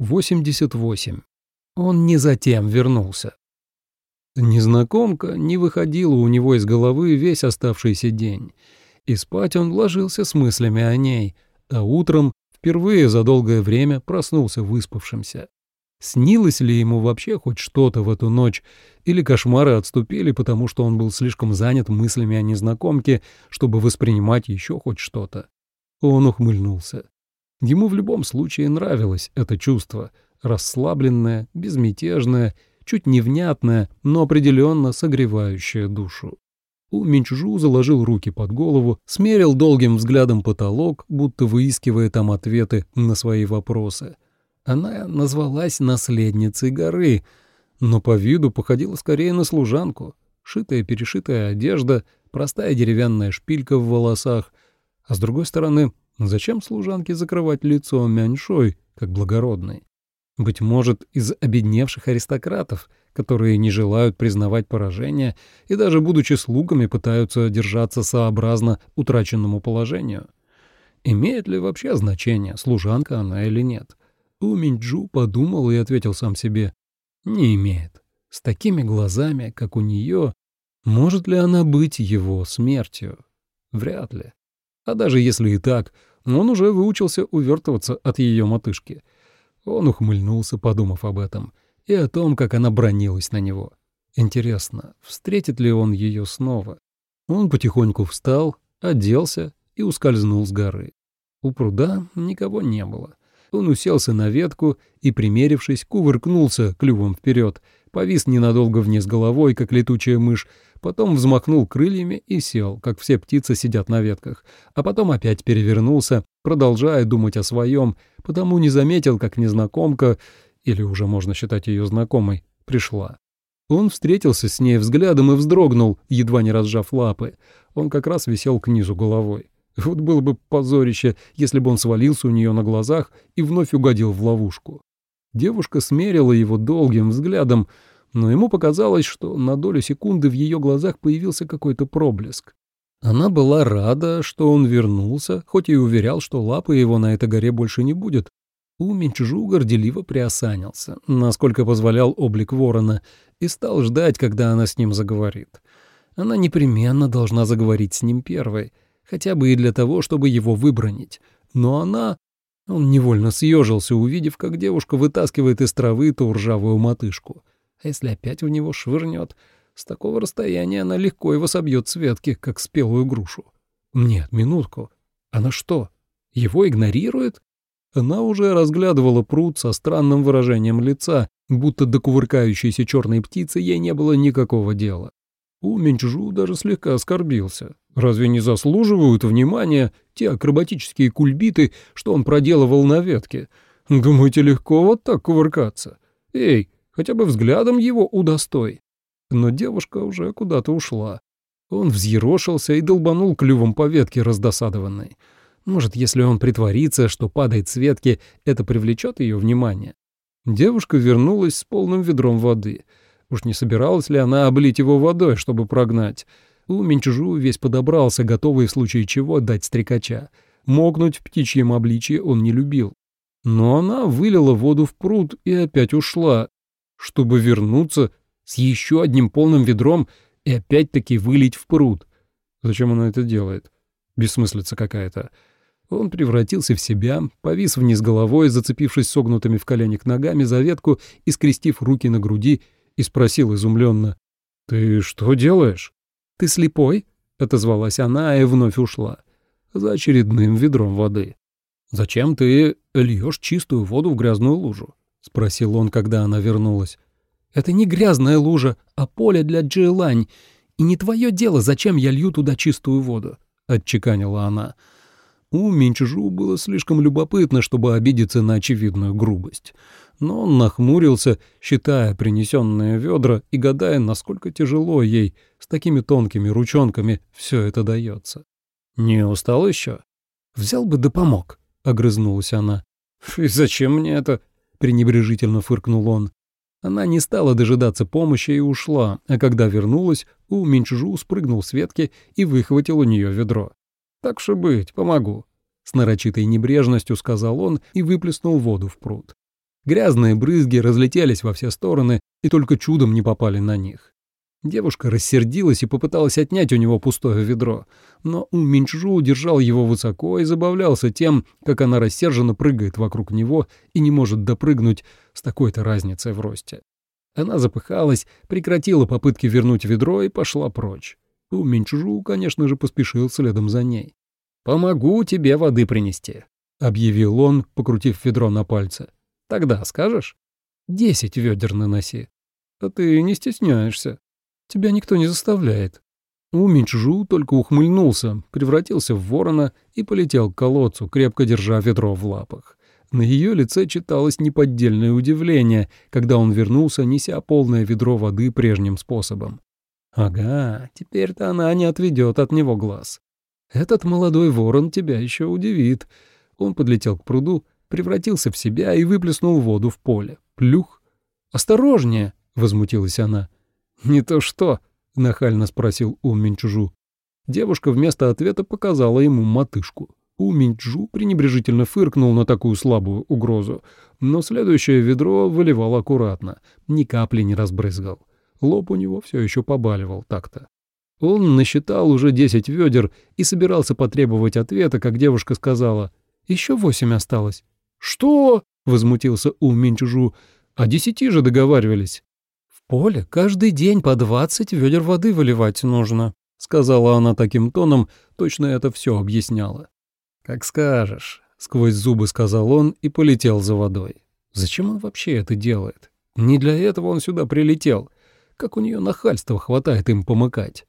88. Он не затем вернулся. Незнакомка не выходила у него из головы весь оставшийся день, и спать он ложился с мыслями о ней, а утром впервые за долгое время проснулся выспавшимся. Снилось ли ему вообще хоть что-то в эту ночь, или кошмары отступили, потому что он был слишком занят мыслями о незнакомке, чтобы воспринимать еще хоть что-то? Он ухмыльнулся. Ему в любом случае нравилось это чувство, расслабленное, безмятежное, чуть невнятное, но определенно согревающее душу. У Минчжу заложил руки под голову, смерил долгим взглядом потолок, будто выискивая там ответы на свои вопросы. Она назвалась наследницей горы, но по виду походила скорее на служанку. Шитая-перешитая одежда, простая деревянная шпилька в волосах. А с другой стороны, Зачем служанке закрывать лицо мяньшой, как благородной? Быть может, из обедневших аристократов, которые не желают признавать поражение и даже будучи слугами пытаются держаться сообразно утраченному положению? Имеет ли вообще значение, служанка она или нет? У Минджу подумал и ответил сам себе. Не имеет. С такими глазами, как у нее, может ли она быть его смертью? Вряд ли. А даже если и так, он уже выучился увертываться от ее мотышки. Он ухмыльнулся, подумав об этом, и о том, как она бронилась на него. Интересно, встретит ли он ее снова? Он потихоньку встал, оделся и ускользнул с горы. У пруда никого не было. Он уселся на ветку и, примерившись, кувыркнулся клювом вперед, повис ненадолго вниз головой, как летучая мышь, потом взмахнул крыльями и сел, как все птицы сидят на ветках, а потом опять перевернулся, продолжая думать о своем, потому не заметил, как незнакомка, или уже можно считать ее знакомой, пришла. Он встретился с ней взглядом и вздрогнул, едва не разжав лапы. Он как раз висел к низу головой. Вот было бы позорище, если бы он свалился у нее на глазах и вновь угодил в ловушку. Девушка смерила его долгим взглядом, но ему показалось, что на долю секунды в ее глазах появился какой-то проблеск. Она была рада, что он вернулся, хоть и уверял, что лапы его на этой горе больше не будет. У Минчжу горделиво приосанился, насколько позволял облик ворона, и стал ждать, когда она с ним заговорит. Она непременно должна заговорить с ним первой, хотя бы и для того, чтобы его выбронить. Но она... Он невольно съежился, увидев, как девушка вытаскивает из травы ту ржавую мотышку. А если опять в него швырнет? С такого расстояния она легко его собьет с ветки, как спелую грушу. Нет, минутку. Она что, его игнорирует? Она уже разглядывала пруд со странным выражением лица, будто до кувыркающейся черной птицы ей не было никакого дела. У Минчжу даже слегка оскорбился. Разве не заслуживают внимания те акробатические кульбиты, что он проделывал на ветке? Думаете, легко вот так кувыркаться? Эй, хотя бы взглядом его удостой. Но девушка уже куда-то ушла. Он взъерошился и долбанул клювом по ветке раздосадованной. Может, если он притворится, что падает с ветки, это привлечет ее внимание. Девушка вернулась с полным ведром воды. Уж не собиралась ли она облить его водой, чтобы прогнать? У весь подобрался, готовый в случае чего дать стрекача. Мокнуть в птичьем обличье он не любил. Но она вылила воду в пруд и опять ушла, чтобы вернуться с еще одним полным ведром и опять-таки вылить в пруд. Зачем она это делает? Бессмыслица какая-то. Он превратился в себя, повис вниз головой, зацепившись согнутыми в коленях ногами за ветку и скрестив руки на груди, и спросил изумленно. «Ты что делаешь?» «Ты слепой?» — отозвалась она и вновь ушла. За очередным ведром воды. «Зачем ты льешь чистую воду в грязную лужу?» — спросил он, когда она вернулась. «Это не грязная лужа, а поле для джилань, и не твое дело, зачем я лью туда чистую воду», — отчеканила она. У Минчжу было слишком любопытно, чтобы обидеться на очевидную грубость. Но он нахмурился, считая принесенные ведра и гадая, насколько тяжело ей с такими тонкими ручонками все это дается. «Не устал еще?» «Взял бы да помог», — огрызнулась она. «И зачем мне это?» пренебрежительно фыркнул он. Она не стала дожидаться помощи и ушла, а когда вернулась, У Минчжу спрыгнул с ветки и выхватил у нее ведро. «Так что быть, помогу», — с нарочитой небрежностью сказал он и выплеснул воду в пруд. Грязные брызги разлетелись во все стороны и только чудом не попали на них. Девушка рассердилась и попыталась отнять у него пустое ведро, но У Минчжу держал его высоко и забавлялся тем, как она рассерженно прыгает вокруг него и не может допрыгнуть с такой-то разницей в росте. Она запыхалась, прекратила попытки вернуть ведро и пошла прочь. Минчжу, конечно же, поспешил следом за ней. «Помогу тебе воды принести», — объявил он, покрутив ведро на пальце. «Тогда скажешь?» «Десять ведер наноси». «А ты не стесняешься», Тебя никто не заставляет». У Минчжу только ухмыльнулся, превратился в ворона и полетел к колодцу, крепко держа ведро в лапах. На ее лице читалось неподдельное удивление, когда он вернулся, неся полное ведро воды прежним способом. «Ага, теперь-то она не отведет от него глаз. Этот молодой ворон тебя еще удивит». Он подлетел к пруду, превратился в себя и выплеснул воду в поле. Плюх! «Осторожнее!» — возмутилась она. «Не то что?» — нахально спросил У Минчжу. Девушка вместо ответа показала ему мотышку. У Минчжу пренебрежительно фыркнул на такую слабую угрозу, но следующее ведро выливал аккуратно, ни капли не разбрызгал. Лоб у него все еще побаливал так-то. Он насчитал уже десять ведер и собирался потребовать ответа, как девушка сказала. «Еще восемь осталось». «Что?» — возмутился У Минчжу. «О десяти же договаривались». «Поле каждый день по двадцать ведер воды выливать нужно», — сказала она таким тоном, точно это все объясняла. «Как скажешь», — сквозь зубы сказал он и полетел за водой. «Зачем он вообще это делает? Не для этого он сюда прилетел. Как у нее нахальства хватает им помыкать».